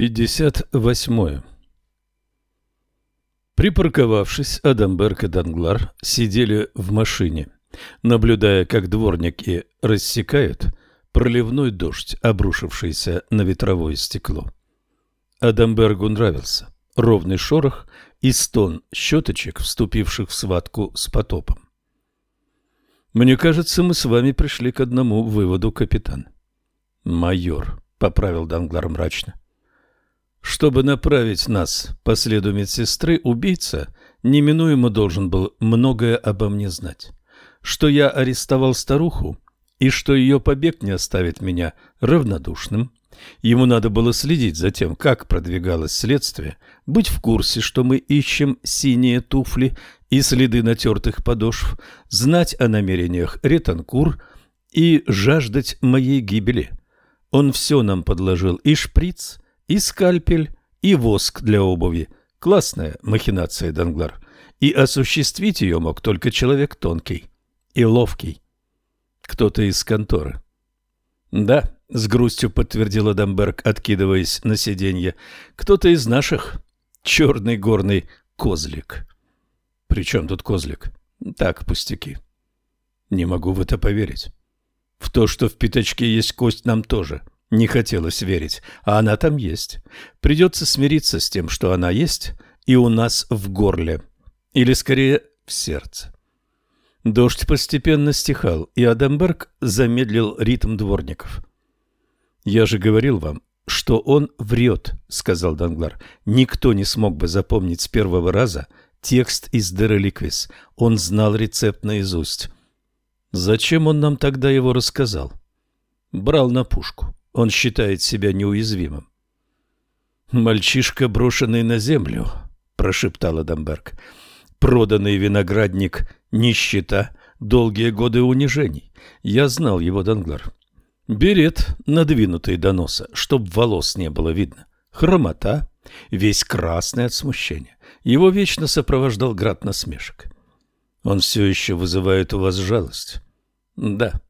58. Припарковавшись, Адамберг и Данглар сидели в машине, наблюдая, как дворники рассекают проливной дождь, обрушившийся на ветровое стекло. Адамбергу нравился ровный шорох и стон щеточек, вступивших в схватку с потопом. «Мне кажется, мы с вами пришли к одному выводу, капитан». «Майор», — поправил Данглар мрачно. Чтобы направить нас по следу медсестры, убийца неминуемо должен был многое обо мне знать. Что я арестовал старуху и что ее побег не оставит меня равнодушным. Ему надо было следить за тем, как продвигалось следствие, быть в курсе, что мы ищем синие туфли и следы натертых подошв, знать о намерениях Ретанкур и жаждать моей гибели. Он все нам подложил, и шприц, и скальпель, и воск для обуви. Классная махинация, Данглар. И осуществить ее мог только человек тонкий и ловкий. Кто-то из конторы. Да, с грустью подтвердила Дамберг, откидываясь на сиденье. Кто-то из наших. Черный горный козлик. При чем тут козлик? Так, пустяки. Не могу в это поверить. В то, что в пятачке есть кость, нам тоже не хотелось верить, а она там есть. Придется смириться с тем, что она есть, и у нас в горле. Или, скорее, в сердце. Дождь постепенно стихал, и Адамберг замедлил ритм дворников. «Я же говорил вам, что он врет», — сказал Данглар. «Никто не смог бы запомнить с первого раза текст из Дереликвис. Он знал рецепт наизусть». «Зачем он нам тогда его рассказал?» «Брал на пушку». Он считает себя неуязвимым. «Мальчишка, брошенный на землю», — прошептал Адамберг. «Проданный виноградник, нищета, долгие годы унижений. Я знал его, Данглар. Берет, надвинутый до носа, чтоб волос не было видно. Хромота, весь красный от смущения. Его вечно сопровождал град насмешек. Он все еще вызывает у вас жалость. Да,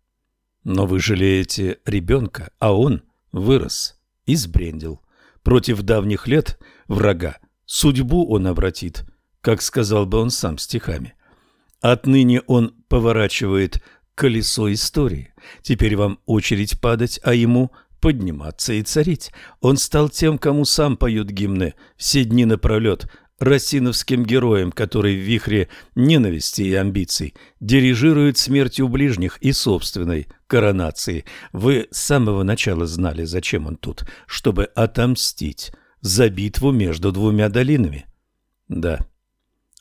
но вы жалеете ребенка, а он вырос и сбрендил. Против давних лет врага судьбу он обратит, как сказал бы он сам стихами. Отныне он поворачивает колесо истории. Теперь вам очередь падать, а ему подниматься и царить. Он стал тем, кому сам поют гимны все дни напролет, росиновским героем, который в вихре ненависти и амбиций дирижирует смертью ближних и собственной коронации. Вы с самого начала знали, зачем он тут, чтобы отомстить за битву между двумя долинами. Да.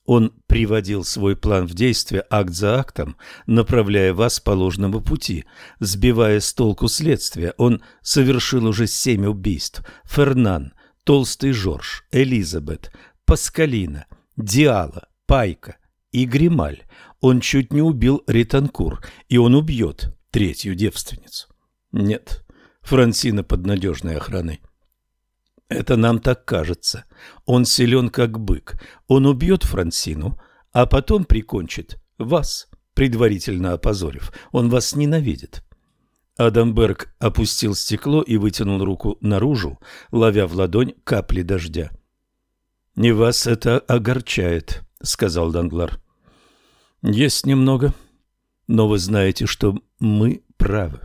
Он приводил свой план в действие акт за актом, направляя вас по ложному пути, сбивая с толку следствия. Он совершил уже семь убийств. Фернан, Толстый Жорж, Элизабет, Паскалина, Диала, Пайка и Грималь. Он чуть не убил Ританкур, и он убьет третью девственницу. Нет, Франсина под надежной охраной. Это нам так кажется. Он силен, как бык. Он убьет Франсину, а потом прикончит вас, предварительно опозорив. Он вас ненавидит. Адамберг опустил стекло и вытянул руку наружу, ловя в ладонь капли дождя. «Не вас это огорчает», — сказал Данглар. «Есть немного, но вы знаете, что мы правы.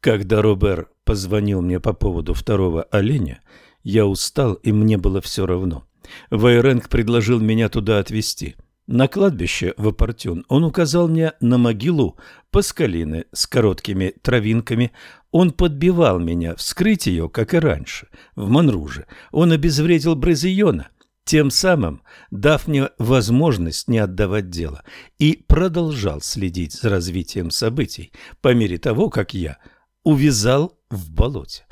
Когда Робер позвонил мне по поводу второго оленя, я устал, и мне было все равно. Вайренг предложил меня туда отвезти. На кладбище в Апортюн он указал мне на могилу Паскалины с короткими травинками. Он подбивал меня вскрыть ее, как и раньше, в Монруже. Он обезвредил Бразиона, тем самым дав мне возможность не отдавать дело, и продолжал следить за развитием событий по мере того, как я увязал в болоте.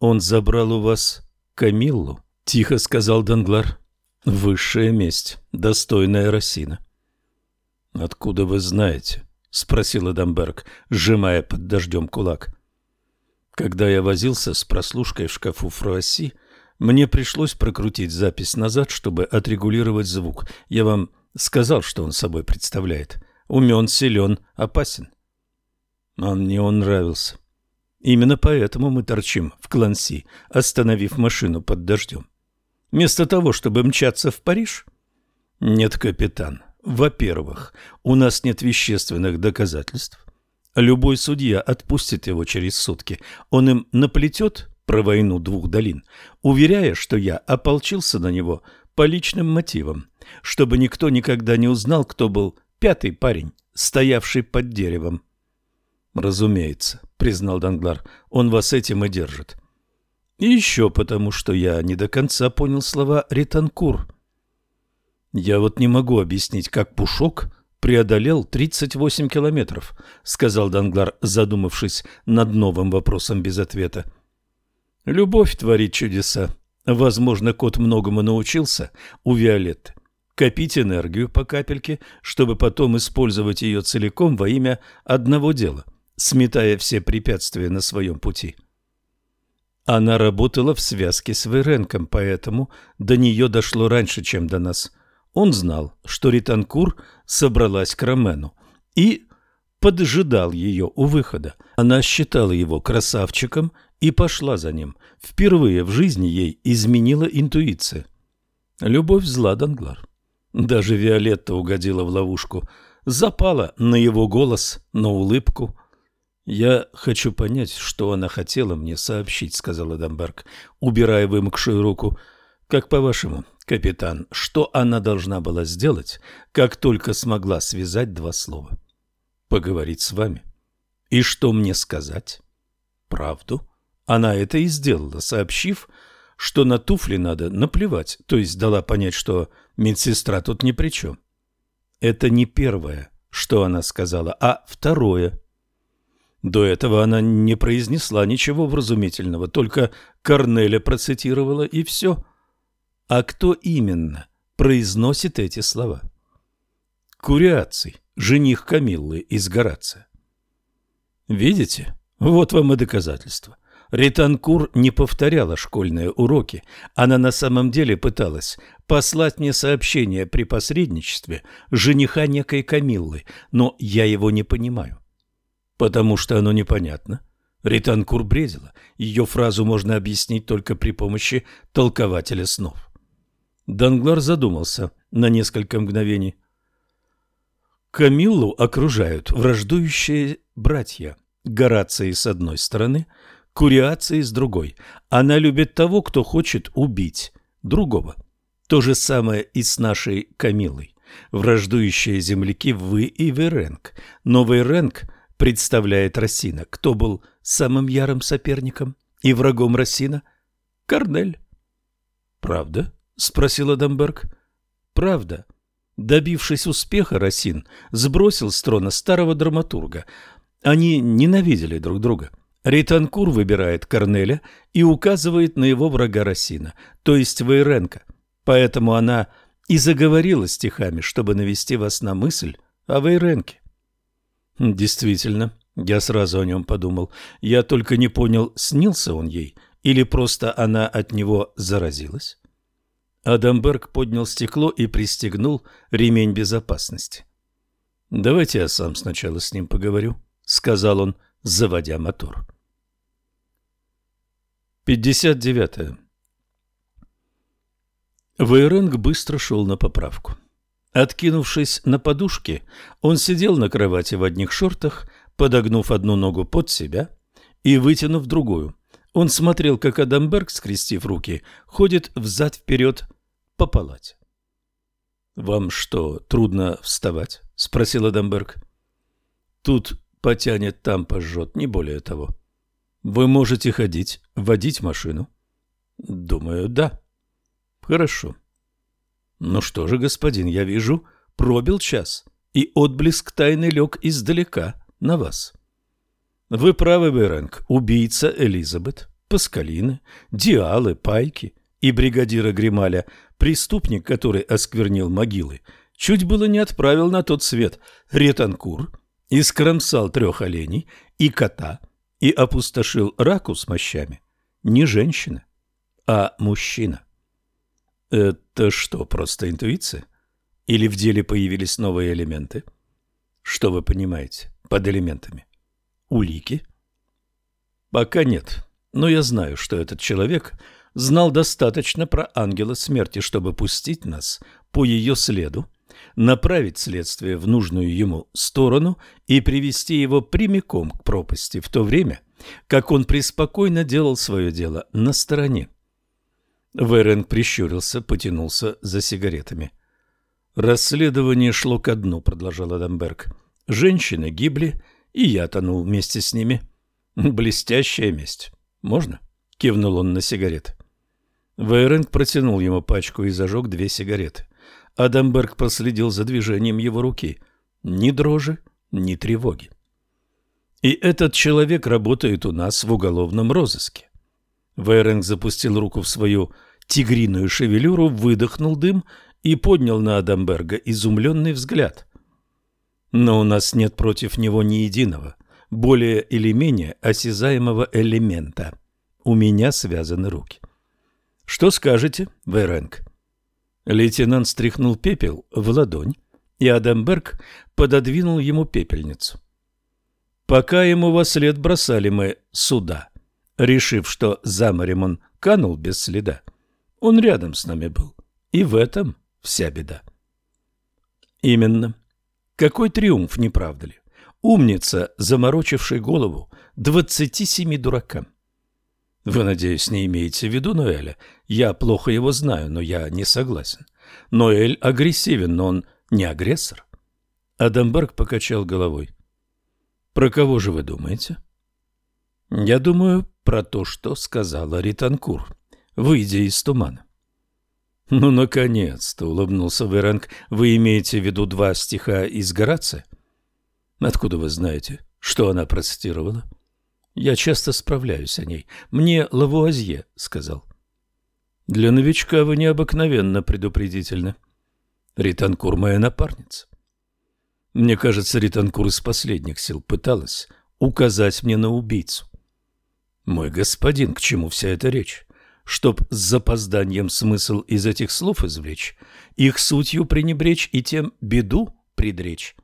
«Он забрал у вас Камиллу», — тихо сказал Данглар. Высшая месть, достойная Росина. Откуда вы знаете? спросил Адамберг, сжимая под дождем кулак. Когда я возился с прослушкой в шкафу Фруасси, мне пришлось прокрутить запись назад, чтобы отрегулировать звук. Я вам сказал, что он собой представляет. Умен, силен, опасен. Он мне он нравился. Именно поэтому мы торчим в Кланси, остановив машину под дождем. Вместо того, чтобы мчаться в Париж? Нет, капитан. Во-первых, у нас нет вещественных доказательств. Любой судья отпустит его через сутки. Он им наплетет про войну двух долин, уверяя, что я ополчился на него по личным мотивам, чтобы никто никогда не узнал, кто был пятый парень, стоявший под деревом. «Разумеется», — признал Данглар, — «он вас этим и держит». И еще потому, что я не до конца понял слова «ретанкур». «Я вот не могу объяснить, как Пушок преодолел 38 километров», — сказал Данглар, задумавшись над новым вопросом без ответа. «Любовь творит чудеса. Возможно, кот многому научился у Виолетты. Копить энергию по капельке, чтобы потом использовать ее целиком во имя одного дела — сметая все препятствия на своем пути. Она работала в связке с Веренком, поэтому до нее дошло раньше, чем до нас. Он знал, что Ританкур собралась к Ромену и поджидал ее у выхода. Она считала его красавчиком и пошла за ним. Впервые в жизни ей изменила интуиция. Любовь зла, Данглар. Даже Виолетта угодила в ловушку. Запала на его голос, на улыбку, «Я хочу понять, что она хотела мне сообщить», — сказал Эдамберг, убирая вымокшую руку. «Как по-вашему, капитан, что она должна была сделать, как только смогла связать два слова?» «Поговорить с вами». «И что мне сказать?» «Правду». Она это и сделала, сообщив, что на туфли надо наплевать, то есть дала понять, что медсестра тут ни при чем. Это не первое, что она сказала, а второе – до этого она не произнесла ничего вразумительного, только Корнеля процитировала и все. А кто именно произносит эти слова? Куриаций, жених Камиллы из Горация. Видите? Вот вам и доказательство. Ританкур не повторяла школьные уроки. Она на самом деле пыталась послать мне сообщение при посредничестве жениха некой Камиллы, но я его не понимаю. Потому что оно непонятно. Ританкур бредила. Ее фразу можно объяснить только при помощи толкователя снов. Данглар задумался на несколько мгновений. Камиллу окружают враждующие братья. Горации с одной стороны, Куриации с другой. Она любит того, кто хочет убить другого. То же самое и с нашей Камилой. Враждующие земляки вы и Веренг. Но Веренг – представляет Рассина. Кто был самым ярым соперником и врагом Рассина? Корнель. «Правда?» — спросил Адамберг. «Правда». Добившись успеха, Рассин сбросил с трона старого драматурга. Они ненавидели друг друга. Рейтанкур выбирает Корнеля и указывает на его врага Рассина, то есть Вейренко. Поэтому она и заговорила стихами, чтобы навести вас на мысль о Вейренке. Действительно, я сразу о нем подумал. Я только не понял, снился он ей или просто она от него заразилась. Адамберг поднял стекло и пристегнул ремень безопасности. «Давайте я сам сначала с ним поговорю», — сказал он, заводя мотор. 59. Вейренг быстро шел на поправку. Откинувшись на подушке, он сидел на кровати в одних шортах, подогнув одну ногу под себя и вытянув другую. Он смотрел, как Адамберг, скрестив руки, ходит взад-вперед по палате. «Вам что, трудно вставать?» — спросил Адамберг. «Тут потянет, там пожжет, не более того. Вы можете ходить, водить машину?» «Думаю, да». «Хорошо. Ну что же, господин, я вижу, пробил час, и отблеск тайны лег издалека на вас. Вы правы, Беранг, убийца Элизабет, Паскалины, Диалы, Пайки и бригадира Грималя, преступник, который осквернил могилы, чуть было не отправил на тот свет ретанкур и скромсал трех оленей и кота и опустошил раку с мощами. Не женщина, а мужчина. Это что, просто интуиция? Или в деле появились новые элементы? Что вы понимаете под элементами? Улики? Пока нет, но я знаю, что этот человек знал достаточно про ангела смерти, чтобы пустить нас по ее следу, направить следствие в нужную ему сторону и привести его прямиком к пропасти, в то время, как он преспокойно делал свое дело на стороне. Верен прищурился, потянулся за сигаретами. «Расследование шло ко дну», — продолжал Адамберг. «Женщины гибли, и я тонул вместе с ними. Блестящая месть. Можно?» — кивнул он на сигареты. Вейренг протянул ему пачку и зажег две сигареты. Адамберг проследил за движением его руки. Ни дрожи, ни тревоги. «И этот человек работает у нас в уголовном розыске». Вейренг запустил руку в свою тигриную шевелюру, выдохнул дым и поднял на Адамберга изумленный взгляд. Но у нас нет против него ни единого, более или менее осязаемого элемента. У меня связаны руки. Что скажете, Вейренг? Лейтенант стряхнул пепел в ладонь, и Адамберг пододвинул ему пепельницу. Пока ему во след бросали мы сюда, решив, что за морем он канул без следа, он рядом с нами был, и в этом вся беда. Именно. Какой триумф, не правда ли? Умница, заморочивший голову двадцати семи дуракам. Вы, надеюсь, не имеете в виду Ноэля? Я плохо его знаю, но я не согласен. Ноэль агрессивен, но он не агрессор. Адамберг покачал головой. Про кого же вы думаете? Я думаю про то, что сказала Ританкур, выйдя из тумана. «Ну, наконец-то!» — улыбнулся Веранг. «Вы имеете в виду два стиха из Горация?» «Откуда вы знаете, что она процитировала?» «Я часто справляюсь о ней. Мне Лавуазье сказал». «Для новичка вы необыкновенно предупредительны. Ританкур моя напарница». Мне кажется, Ританкур из последних сил пыталась указать мне на убийцу. «Мой господин, к чему вся эта речь?» Чтоб с запозданием смысл из этих слов извлечь, их сутью пренебречь и тем беду предречь.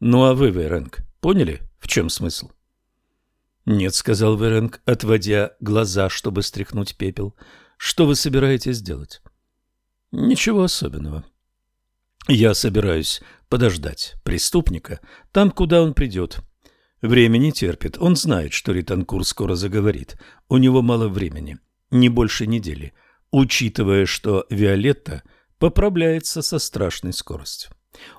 Ну а вы, Веренг, поняли, в чем смысл? Нет, сказал Веренг, отводя глаза, чтобы стряхнуть пепел. Что вы собираетесь делать? Ничего особенного. Я собираюсь подождать преступника там, куда он придет. Время не терпит. Он знает, что Ританкур скоро заговорит. У него мало времени не больше недели, учитывая, что Виолетта поправляется со страшной скоростью.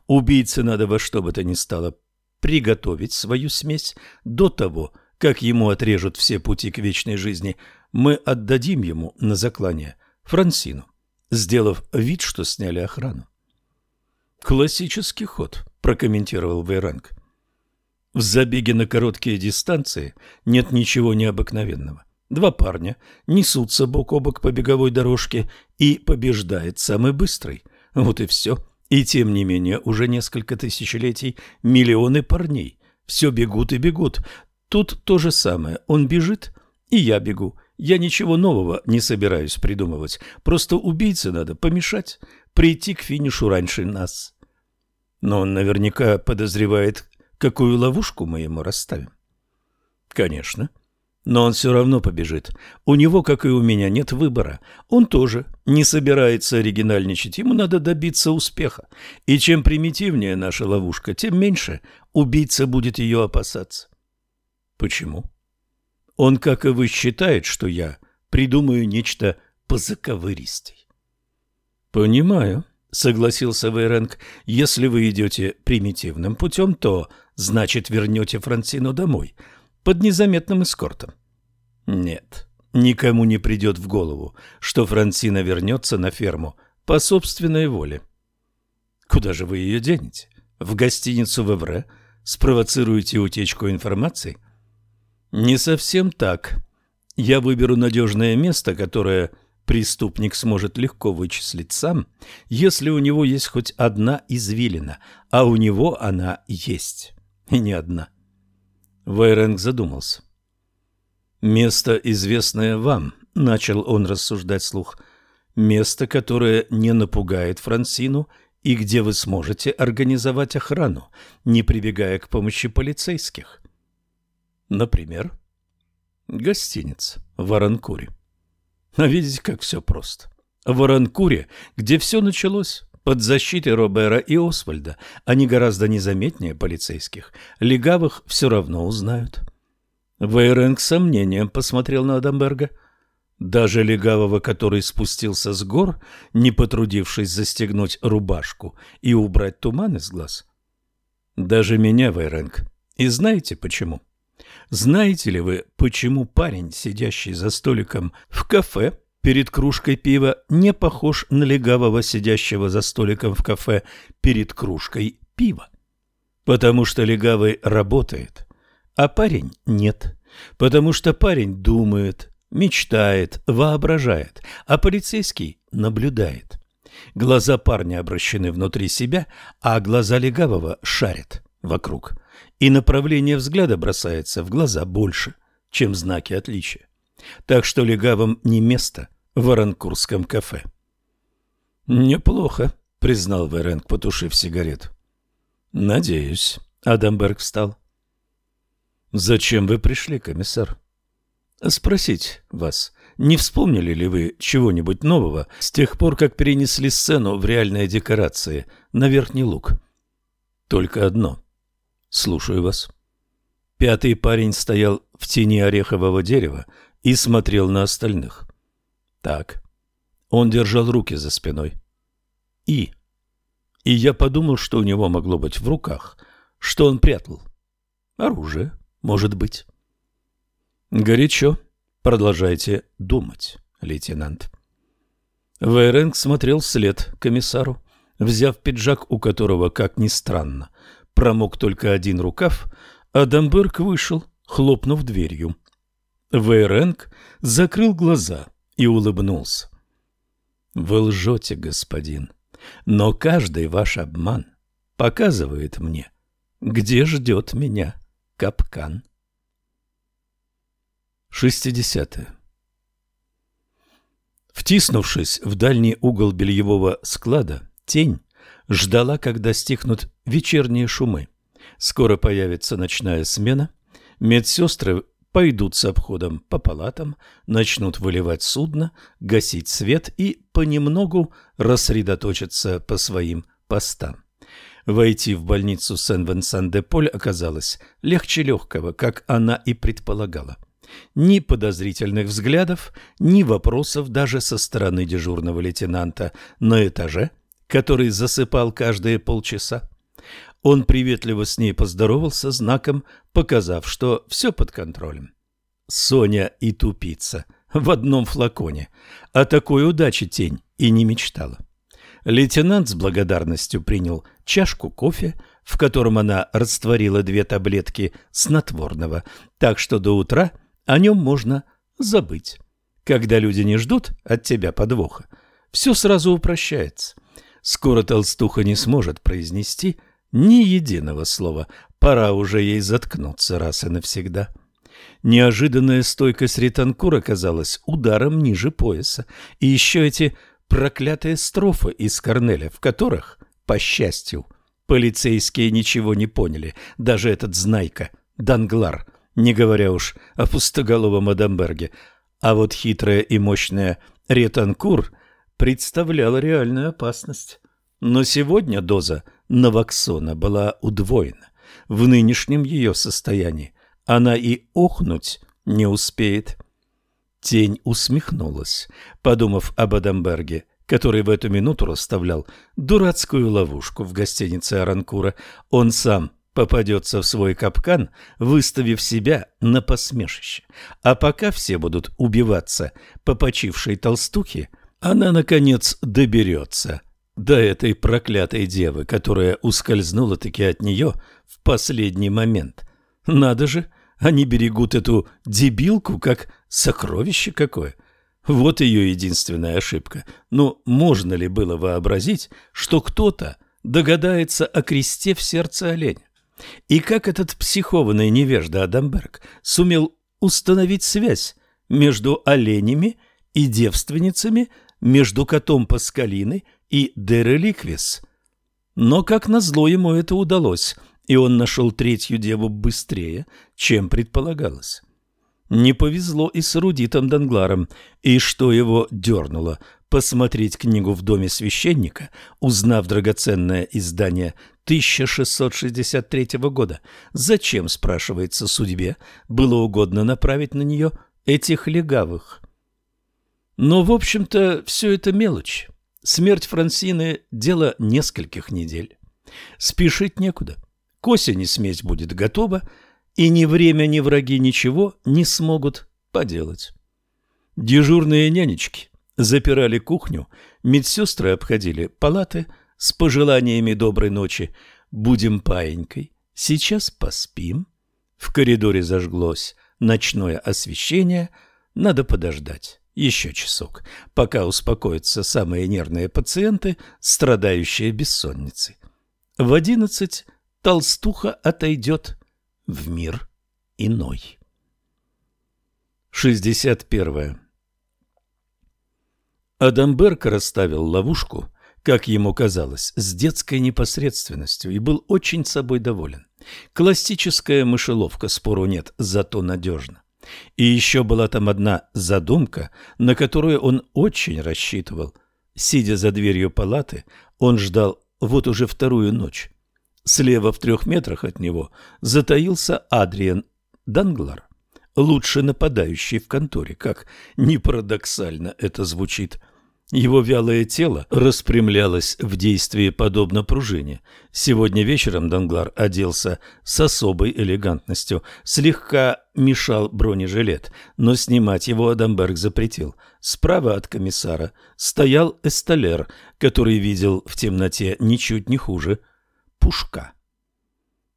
Убийце надо во что бы то ни стало приготовить свою смесь до того, как ему отрежут все пути к вечной жизни. Мы отдадим ему на заклание Франсину, сделав вид, что сняли охрану. «Классический ход», – прокомментировал Вейранг. «В забеге на короткие дистанции нет ничего необыкновенного. Два парня несутся бок о бок по беговой дорожке, и побеждает самый быстрый. Вот и все. И тем не менее, уже несколько тысячелетий миллионы парней все бегут и бегут. Тут то же самое. Он бежит, и я бегу. Я ничего нового не собираюсь придумывать. Просто убийце надо помешать, прийти к финишу раньше нас. Но он наверняка подозревает, какую ловушку мы ему расставим. Конечно. Но он все равно побежит. У него, как и у меня, нет выбора. Он тоже не собирается оригинальничать. Ему надо добиться успеха. И чем примитивнее наша ловушка, тем меньше убийца будет ее опасаться. Почему? Он, как и вы, считает, что я придумаю нечто позаковыристей. Понимаю, согласился Вейренг. Если вы идете примитивным путем, то значит вернете Франсину домой – под незаметным эскортом. Нет, никому не придет в голову, что Франсина вернется на ферму по собственной воле. Куда же вы ее денете? В гостиницу в Эвре? Спровоцируете утечку информации? Не совсем так. Я выберу надежное место, которое преступник сможет легко вычислить сам, если у него есть хоть одна извилина, а у него она есть, и не одна. Вайренг задумался. «Место, известное вам», — начал он рассуждать слух, — «место, которое не напугает Франсину и где вы сможете организовать охрану, не прибегая к помощи полицейских». «Например?» Гостиница в Аранкуре. А видите, как все просто. В Аранкуре, где все началось, под защитой Робера и Освальда, они гораздо незаметнее полицейских. Легавых все равно узнают. Вейренг с сомнением посмотрел на Адамберга. Даже легавого, который спустился с гор, не потрудившись застегнуть рубашку и убрать туман из глаз. Даже меня, Вейренг. И знаете почему? Знаете ли вы, почему парень, сидящий за столиком в кафе, перед кружкой пива не похож на легавого, сидящего за столиком в кафе перед кружкой пива. Потому что легавый работает, а парень нет. Потому что парень думает, мечтает, воображает, а полицейский наблюдает. Глаза парня обращены внутри себя, а глаза легавого шарят вокруг. И направление взгляда бросается в глаза больше, чем знаки отличия так что легавым не место в Аранкурском кафе. «Неплохо», — признал Веренг, потушив сигарету. «Надеюсь», — Адамберг встал. «Зачем вы пришли, комиссар?» «Спросить вас, не вспомнили ли вы чего-нибудь нового с тех пор, как перенесли сцену в реальные декорации на Верхний Луг?» «Только одно. Слушаю вас». Пятый парень стоял в тени орехового дерева, и смотрел на остальных. Так. Он держал руки за спиной. И. И я подумал, что у него могло быть в руках. Что он прятал? Оружие, может быть. Горячо. Продолжайте думать, лейтенант. Вейренг смотрел вслед комиссару, взяв пиджак, у которого, как ни странно, промок только один рукав, Адамберг вышел, хлопнув дверью. Вейренг закрыл глаза и улыбнулся. «Вы лжете, господин, но каждый ваш обман показывает мне, где ждет меня капкан». 60. Втиснувшись в дальний угол бельевого склада, тень ждала, когда стихнут вечерние шумы. Скоро появится ночная смена. Медсестры пойдут с обходом по палатам, начнут выливать судно, гасить свет и понемногу рассредоточатся по своим постам. Войти в больницу Сен-Венсан-де-Поль оказалось легче легкого, как она и предполагала. Ни подозрительных взглядов, ни вопросов даже со стороны дежурного лейтенанта на этаже, который засыпал каждые полчаса. Он приветливо с ней поздоровался, знаком показав, что все под контролем. Соня и тупица в одном флаконе. О такой удаче тень и не мечтала. Лейтенант с благодарностью принял чашку кофе, в котором она растворила две таблетки снотворного, так что до утра о нем можно забыть. Когда люди не ждут от тебя подвоха, все сразу упрощается. Скоро толстуха не сможет произнести ни единого слова. Пора уже ей заткнуться раз и навсегда. Неожиданная стойкость Ританкур оказалась ударом ниже пояса. И еще эти проклятые строфы из Корнеля, в которых, по счастью, полицейские ничего не поняли. Даже этот знайка, Данглар, не говоря уж о пустоголовом Адамберге. А вот хитрая и мощная Ретанкур представляла реальную опасность. Но сегодня доза Навоксона была удвоена. В нынешнем ее состоянии она и охнуть не успеет. Тень усмехнулась, подумав об Адамберге, который в эту минуту расставлял дурацкую ловушку в гостинице Аранкура. Он сам попадется в свой капкан, выставив себя на посмешище. А пока все будут убиваться по толстухе, она, наконец, доберется до этой проклятой девы, которая ускользнула-таки от нее в последний момент. Надо же, они берегут эту дебилку как сокровище какое. Вот ее единственная ошибка. Но можно ли было вообразить, что кто-то догадается о кресте в сердце оленя? И как этот психованный невежда Адамберг сумел установить связь между оленями и девственницами, между котом Паскалиной и Дереликвис. Но, как назло, ему это удалось, и он нашел третью деву быстрее, чем предполагалось. Не повезло и с эрудитом Дангларом, и что его дернуло посмотреть книгу в доме священника, узнав драгоценное издание 1663 года. Зачем, спрашивается судьбе, было угодно направить на нее этих легавых? Но, в общем-то, все это мелочь. Смерть Франсины – дело нескольких недель. Спешить некуда. К осени смесь будет готова, и ни время, ни враги ничего не смогут поделать. Дежурные нянечки запирали кухню, медсестры обходили палаты с пожеланиями доброй ночи. Будем паенькой, сейчас поспим. В коридоре зажглось ночное освещение, надо подождать еще часок, пока успокоятся самые нервные пациенты, страдающие бессонницей. В одиннадцать толстуха отойдет в мир иной. 61. Адамберг расставил ловушку, как ему казалось, с детской непосредственностью и был очень собой доволен. Классическая мышеловка, спору нет, зато надежно. И еще была там одна задумка, на которую он очень рассчитывал. Сидя за дверью палаты, он ждал вот уже вторую ночь. Слева в трех метрах от него затаился Адриан Данглар, лучше нападающий в конторе, как ни парадоксально это звучит. Его вялое тело распрямлялось в действии подобно пружине. Сегодня вечером Данглар оделся с особой элегантностью. Слегка мешал бронежилет, но снимать его Адамберг запретил. Справа от комиссара стоял эсталер, который видел в темноте ничуть не хуже пушка.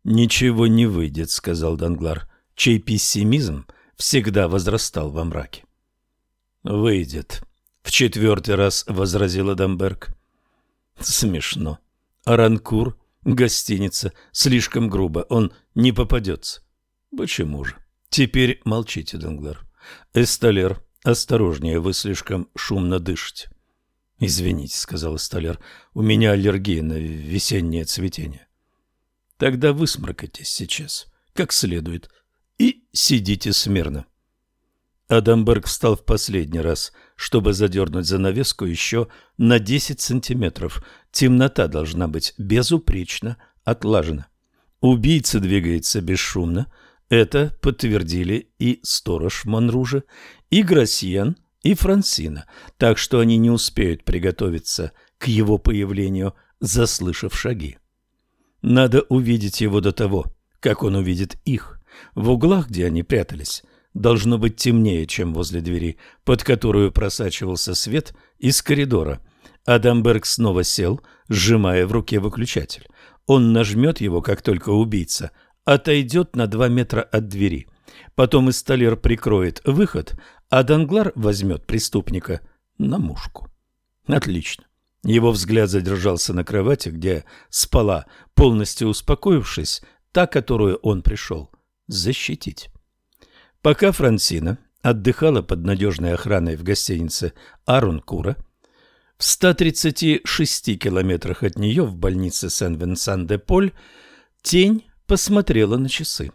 «Ничего не выйдет», — сказал Данглар, чей пессимизм всегда возрастал во мраке. «Выйдет», в четвертый раз возразил Адамберг. Смешно. Аранкур, гостиница, слишком грубо, он не попадется. Почему же? Теперь молчите, Данглар. Эсталер, осторожнее, вы слишком шумно дышите. Извините, сказал Эсталер, у меня аллергия на весеннее цветение. Тогда высморкайтесь сейчас, как следует, и сидите смирно. Адамберг встал в последний раз, чтобы задернуть занавеску еще на 10 сантиметров. Темнота должна быть безупречно отлажена. Убийца двигается бесшумно. Это подтвердили и сторож Монружа, и Грасьен, и Франсина, так что они не успеют приготовиться к его появлению, заслышав шаги. Надо увидеть его до того, как он увидит их. В углах, где они прятались, должно быть темнее, чем возле двери, под которую просачивался свет из коридора. Адамберг снова сел, сжимая в руке выключатель. Он нажмет его, как только убийца, отойдет на два метра от двери. Потом инсталлер прикроет выход, а Данглар возьмет преступника на мушку. Отлично. Его взгляд задержался на кровати, где спала, полностью успокоившись, та, которую он пришел защитить. Пока Франсина отдыхала под надежной охраной в гостинице Арункура, в 136 километрах от нее в больнице Сен-Венсан-де-Поль тень посмотрела на часы.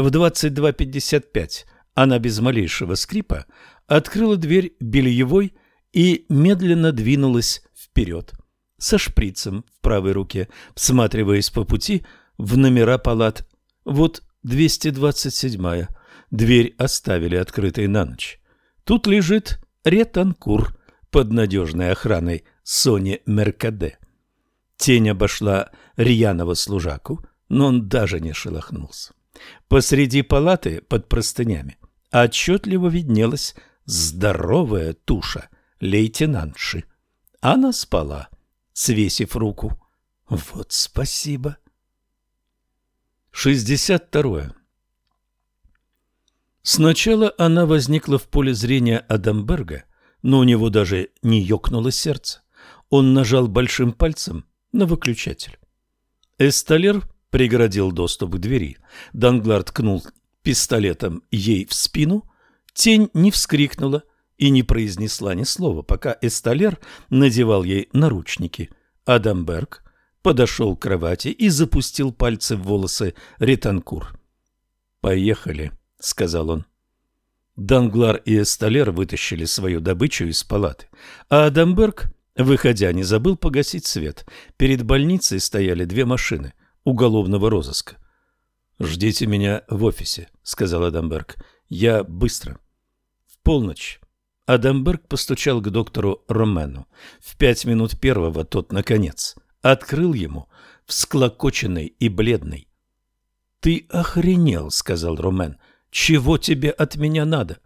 В 22.55 она без малейшего скрипа открыла дверь бельевой и медленно двинулась вперед, со шприцем в правой руке, всматриваясь по пути в номера палат. Вот 227-я, Дверь оставили открытой на ночь. Тут лежит ретанкур под надежной охраной Сони Меркаде. Тень обошла рьяного служаку, но он даже не шелохнулся. Посреди палаты под простынями отчетливо виднелась здоровая туша лейтенантши. Она спала, свесив руку. Вот спасибо. Шестьдесят второе. Сначала она возникла в поле зрения Адамберга, но у него даже не ёкнуло сердце. Он нажал большим пальцем на выключатель. Эсталер преградил доступ к двери. Данглар ткнул пистолетом ей в спину. Тень не вскрикнула и не произнесла ни слова, пока Эсталер надевал ей наручники. Адамберг подошел к кровати и запустил пальцы в волосы Ретанкур. «Поехали», — сказал он. Данглар и Эсталер вытащили свою добычу из палаты, а Адамберг, выходя, не забыл погасить свет. Перед больницей стояли две машины уголовного розыска. «Ждите меня в офисе», — сказал Адамберг. «Я быстро». В полночь Адамберг постучал к доктору Ромену. В пять минут первого тот, наконец, открыл ему, всклокоченный и бледный. «Ты охренел», — сказал Ромен. «Чего тебе от меня надо?»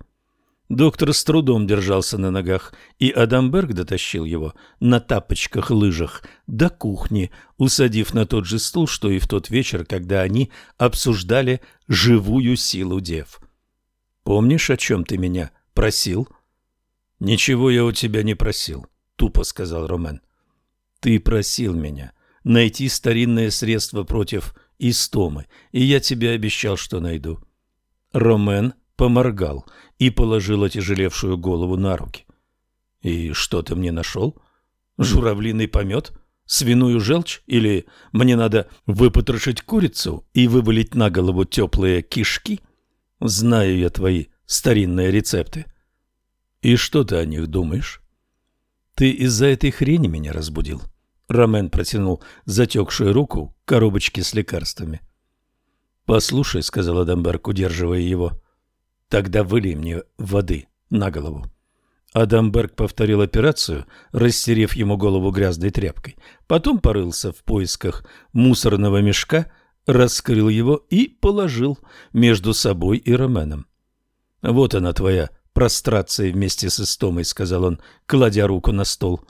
Доктор с трудом держался на ногах, и Адамберг дотащил его на тапочках-лыжах до кухни, усадив на тот же стул, что и в тот вечер, когда они обсуждали живую силу дев. «Помнишь, о чем ты меня просил?» «Ничего я у тебя не просил», — тупо сказал Ромен. «Ты просил меня найти старинное средство против истомы, и я тебе обещал, что найду». Ромен поморгал и положил отяжелевшую голову на руки. «И что ты мне нашел? Журавлиный помет? Свиную желчь? Или мне надо выпотрошить курицу и вывалить на голову теплые кишки? Знаю я твои старинные рецепты. И что ты о них думаешь?» «Ты из-за этой хрени меня разбудил?» Ромен протянул затекшую руку к коробочке с лекарствами. «Послушай», — сказал Адамберг, удерживая его, Тогда вылей мне воды на голову. Адамберг повторил операцию, растерев ему голову грязной тряпкой. Потом порылся в поисках мусорного мешка, раскрыл его и положил между собой и Роменом. «Вот она твоя прострация вместе с истомой», — сказал он, кладя руку на стол.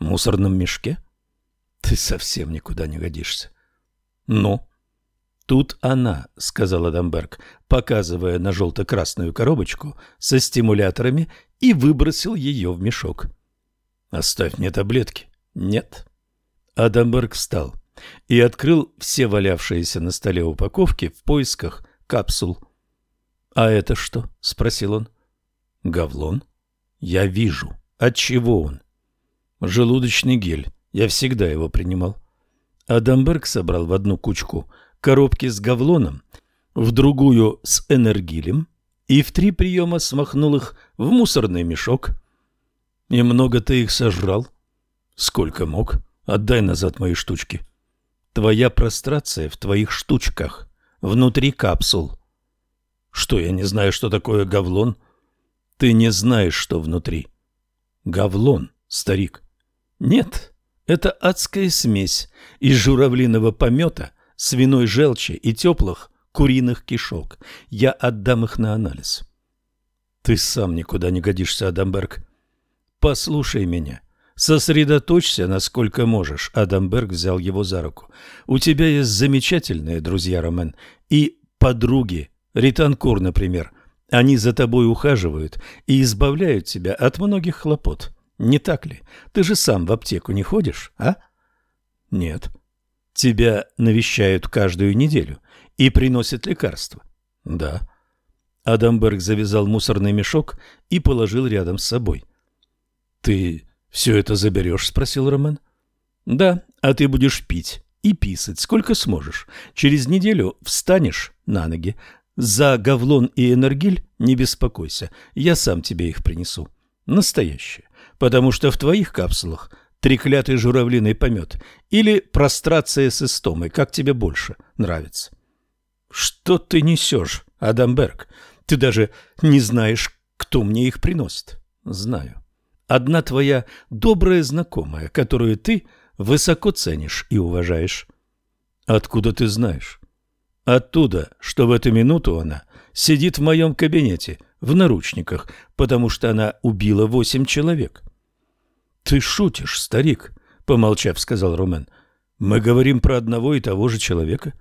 «В мусорном мешке? Ты совсем никуда не годишься». «Ну?» «Тут она», — сказал Адамберг, показывая на желто-красную коробочку со стимуляторами и выбросил ее в мешок. «Оставь мне таблетки». «Нет». Адамберг встал и открыл все валявшиеся на столе упаковки в поисках капсул. «А это что?» — спросил он. «Гавлон. Я вижу. От чего он?» «Желудочный гель. Я всегда его принимал». Адамберг собрал в одну кучку коробки с гавлоном, в другую с энергилем и в три приема смахнул их в мусорный мешок. И много ты их сожрал? Сколько мог? Отдай назад мои штучки. Твоя прострация в твоих штучках, внутри капсул. Что, я не знаю, что такое гавлон? Ты не знаешь, что внутри. Гавлон, старик. Нет, это адская смесь из журавлиного помета свиной желчи и теплых куриных кишок. Я отдам их на анализ. Ты сам никуда не годишься, Адамберг. Послушай меня. Сосредоточься, насколько можешь. Адамберг взял его за руку. У тебя есть замечательные друзья, Ромен, и подруги. Ританкур, например. Они за тобой ухаживают и избавляют тебя от многих хлопот. Не так ли? Ты же сам в аптеку не ходишь, а? Нет. Тебя навещают каждую неделю и приносят лекарства. Да. Адамберг завязал мусорный мешок и положил рядом с собой. Ты все это заберешь? спросил Роман. Да, а ты будешь пить и писать, сколько сможешь. Через неделю встанешь на ноги. За гавлон и энергиль не беспокойся, я сам тебе их принесу. Настоящие. Потому что в твоих капсулах треклятый журавлиный помет или прострация с истомой, как тебе больше нравится. Что ты несешь, Адамберг? Ты даже не знаешь, кто мне их приносит. Знаю. Одна твоя добрая знакомая, которую ты высоко ценишь и уважаешь. Откуда ты знаешь? Оттуда, что в эту минуту она сидит в моем кабинете в наручниках, потому что она убила восемь человек. «Ты шутишь, старик», — помолчав, сказал Румен. «Мы говорим про одного и того же человека».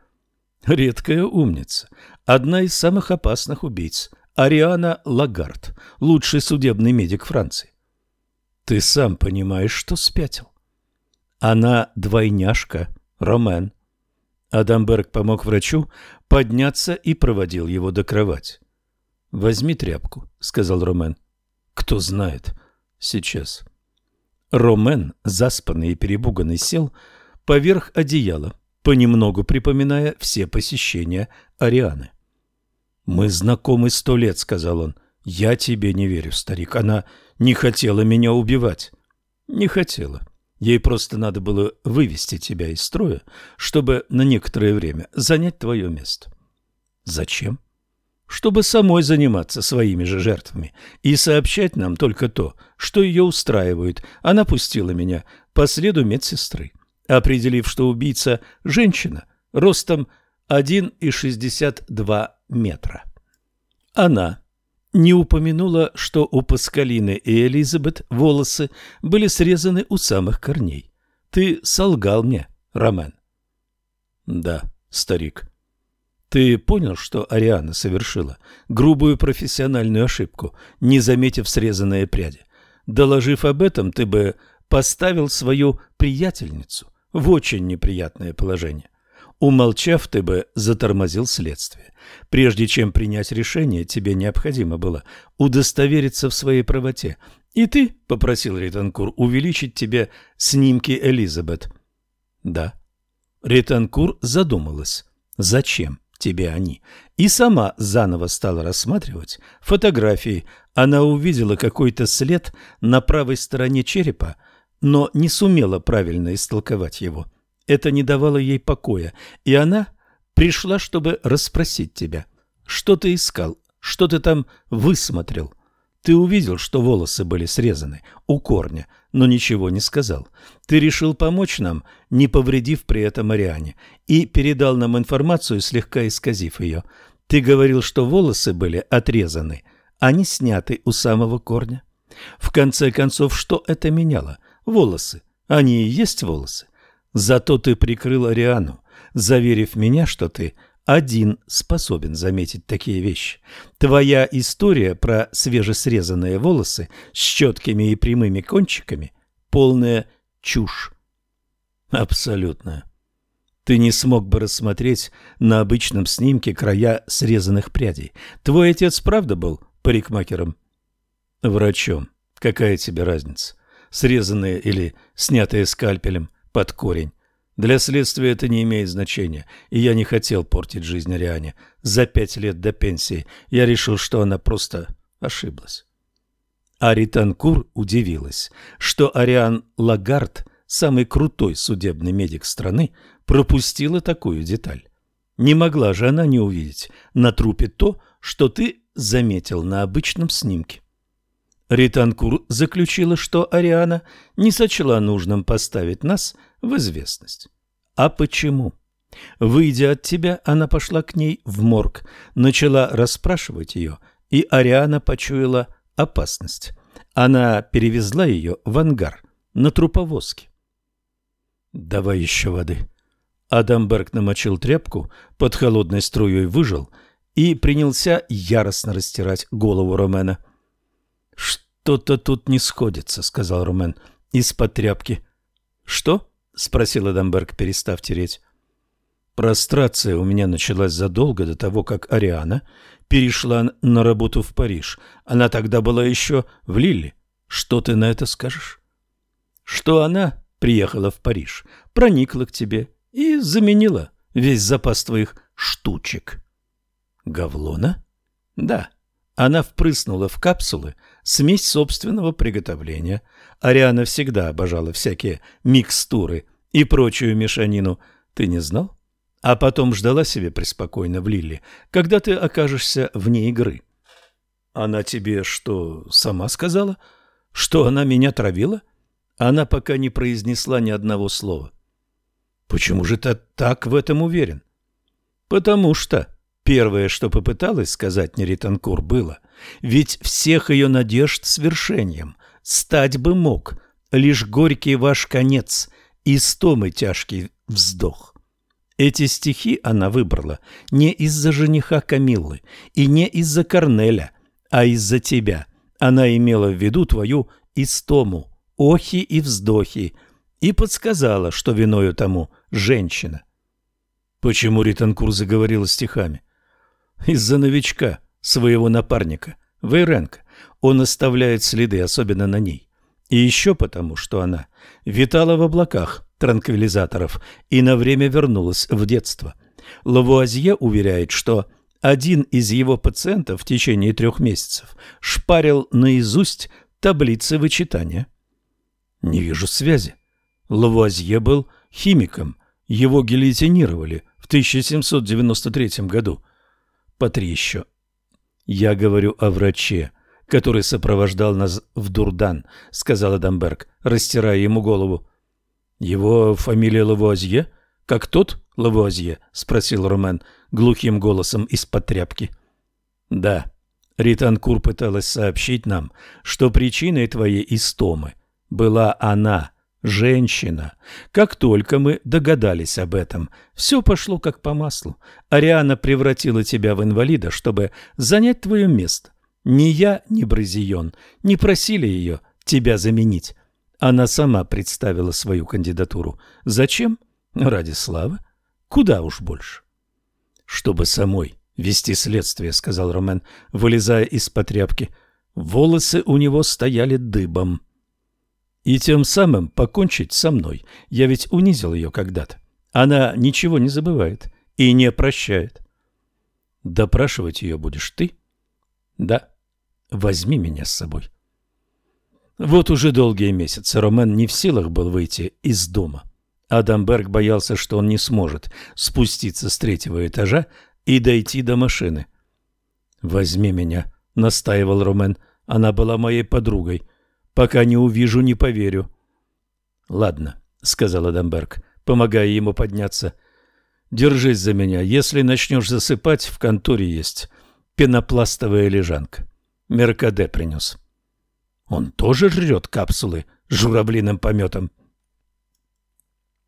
Редкая умница. Одна из самых опасных убийц. Ариана Лагард, лучший судебный медик Франции. Ты сам понимаешь, что спятил. Она двойняшка, Ромен. Адамберг помог врачу подняться и проводил его до кровати. «Возьми тряпку», — сказал Ромен. «Кто знает. Сейчас». Ромен, заспанный и перебуганный, сел поверх одеяла, понемногу припоминая все посещения Арианы. «Мы знакомы сто лет», — сказал он. Я тебе не верю, старик. Она не хотела меня убивать. Не хотела. Ей просто надо было вывести тебя из строя, чтобы на некоторое время занять твое место. Зачем? Чтобы самой заниматься своими же жертвами и сообщать нам только то, что ее устраивает. Она пустила меня по следу медсестры, определив, что убийца – женщина, ростом 1,62 метра. Она не упомянула, что у Паскалины и Элизабет волосы были срезаны у самых корней. Ты солгал мне, Ромен. Да, старик. Ты понял, что Ариана совершила грубую профессиональную ошибку, не заметив срезанные пряди? Доложив об этом, ты бы поставил свою приятельницу в очень неприятное положение. Умолчав, ты бы затормозил следствие. Прежде чем принять решение, тебе необходимо было удостовериться в своей правоте. И ты попросил Ританкур увеличить тебе снимки Элизабет. Да. Ританкур задумалась. Зачем тебе они? И сама заново стала рассматривать фотографии. Она увидела какой-то след на правой стороне черепа, но не сумела правильно истолковать его. — это не давало ей покоя, и она пришла, чтобы расспросить тебя. Что ты искал? Что ты там высмотрел? Ты увидел, что волосы были срезаны у корня, но ничего не сказал. Ты решил помочь нам, не повредив при этом Ариане, и передал нам информацию, слегка исказив ее. Ты говорил, что волосы были отрезаны, а не сняты у самого корня. В конце концов, что это меняло? Волосы. Они и есть волосы. Зато ты прикрыл Ариану, заверив меня, что ты один способен заметить такие вещи. Твоя история про свежесрезанные волосы с четкими и прямыми кончиками – полная чушь. Абсолютно. Ты не смог бы рассмотреть на обычном снимке края срезанных прядей. Твой отец правда был парикмахером? Врачом. Какая тебе разница? Срезанные или снятые скальпелем – под корень. Для следствия это не имеет значения, и я не хотел портить жизнь Ариане. За пять лет до пенсии я решил, что она просто ошиблась. Аританкур удивилась, что Ариан Лагард, самый крутой судебный медик страны, пропустила такую деталь. Не могла же она не увидеть на трупе то, что ты заметил на обычном снимке. Ританкур заключила, что Ариана не сочла нужным поставить нас в известность. А почему? Выйдя от тебя, она пошла к ней в морг, начала расспрашивать ее, и Ариана почуяла опасность. Она перевезла ее в ангар на труповозке. «Давай еще воды». Адамберг намочил тряпку, под холодной струей выжил и принялся яростно растирать голову Ромена. «Что-то тут не сходится», — сказал Ромен из-под тряпки. «Что?» — спросил Адамберг, перестав тереть. Прострация у меня началась задолго до того, как Ариана перешла на работу в Париж. Она тогда была еще в Лилле. Что ты на это скажешь? Что она приехала в Париж, проникла к тебе и заменила весь запас твоих штучек. Гавлона? Да. Она впрыснула в капсулы смесь собственного приготовления. Ариана всегда обожала всякие микстуры и прочую мешанину. Ты не знал? А потом ждала себе преспокойно в Лиле, когда ты окажешься вне игры. Она тебе что, сама сказала? Что она меня травила? Она пока не произнесла ни одного слова. Почему же ты так в этом уверен? Потому что Первое, что попыталась сказать Неританкур, было, ведь всех ее надежд свершением стать бы мог лишь горький ваш конец и стомы тяжкий вздох. Эти стихи она выбрала не из-за жениха Камиллы и не из-за Корнеля, а из-за тебя. Она имела в виду твою истому, охи и вздохи, и подсказала, что виною тому женщина. Почему Ританкур заговорила стихами? Из-за новичка, своего напарника, Вейренко. Он оставляет следы, особенно на ней. И еще потому, что она витала в облаках транквилизаторов и на время вернулась в детство. Лавуазье уверяет, что один из его пациентов в течение трех месяцев шпарил наизусть таблицы вычитания. Не вижу связи. Лавуазье был химиком, его гильотинировали в 1793 году. Потри еще. Я говорю о враче, который сопровождал нас в Дурдан, сказал Адамберг, растирая ему голову. Его фамилия Лавуазье? Как тот Лавуазье? спросил Ромен глухим голосом из-под тряпки. Да. Ританкур пыталась сообщить нам, что причиной твоей истомы была она, женщина. Как только мы догадались об этом, все пошло как по маслу. Ариана превратила тебя в инвалида, чтобы занять твое место. Ни я, ни Бразион не просили ее тебя заменить. Она сама представила свою кандидатуру. Зачем? Ради славы. Куда уж больше. Чтобы самой вести следствие, сказал Ромен, вылезая из-под тряпки. Волосы у него стояли дыбом. И тем самым покончить со мной. Я ведь унизил ее когда-то. Она ничего не забывает и не прощает. Допрашивать ее будешь ты? Да. Возьми меня с собой. Вот уже долгие месяцы Ромен не в силах был выйти из дома. Адамберг боялся, что он не сможет спуститься с третьего этажа и дойти до машины. «Возьми меня», — настаивал Ромен. «Она была моей подругой. Пока не увижу, не поверю». «Ладно», — сказал Адамберг, помогая ему подняться. «Держись за меня. Если начнешь засыпать, в конторе есть пенопластовая лежанка. Меркаде принес». Он тоже жрет капсулы с журавлиным пометом?